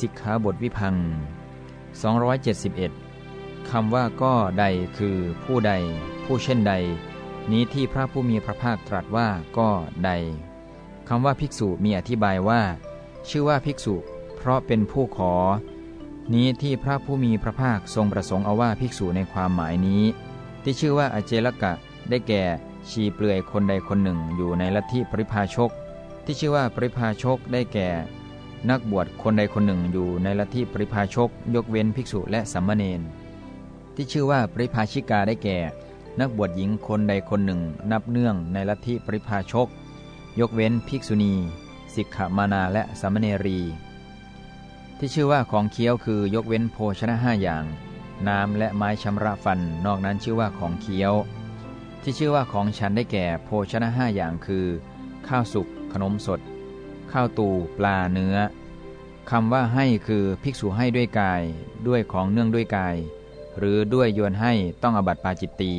สิกขาบทวิพัง271 คำว่าก็ใดคือผู้ใด ผู้เช่นใด นี้ที่พระผู้มีพระภาคตรัสว่าก็ใดคำว่าภิกษุมีอธิบายว่า ชื่อว่าภิกษุ เพราะเป็นผู้ขอ นี้ที่พระผู้มีพระภาคทรงประสงค์เอาว่าภิกษุในความหมายนี้ ที่ชื่อว่าอเจลกะ ได้แก่ชีเปลือยคนใดคนหนึ่งอยู่ในลัทธิปริพาชก ที่ชื่อว่าปริพาชกได้แก่ นักบวชคนใดคนหนึ่งอยู่ในลัทธิปริพาชก ยกเว้นภิกษุและสัมมเนนที่ชื่อว่าปริพาชิกาได้แก่ นักบวชหญิงคนใดคนหนึ่ง นับเนื่องในลัทธิปริพาชก ยกเว้นภิกษุณี สิกขมานาและสัมมเนรี ที่ชื่อว่าของเคี้ยวคือยกเว้นโภชนะห้าอย่าง น้ำและไม้ชำระฟันนอกนั้นชื่อว่าของเคี้ยว ที่ชื่อว่าของฉันได้แก่โภชนะห้าอย่างคือ ข้าวสุกขนมสด ข้าวตูปลาเนื้อคำว่าให้คือภิกษุให้ด้วยกาย ด้วยของเนื่องด้วยกาย หรือด้วยโยนให้ต้องอบัติปาจิตตี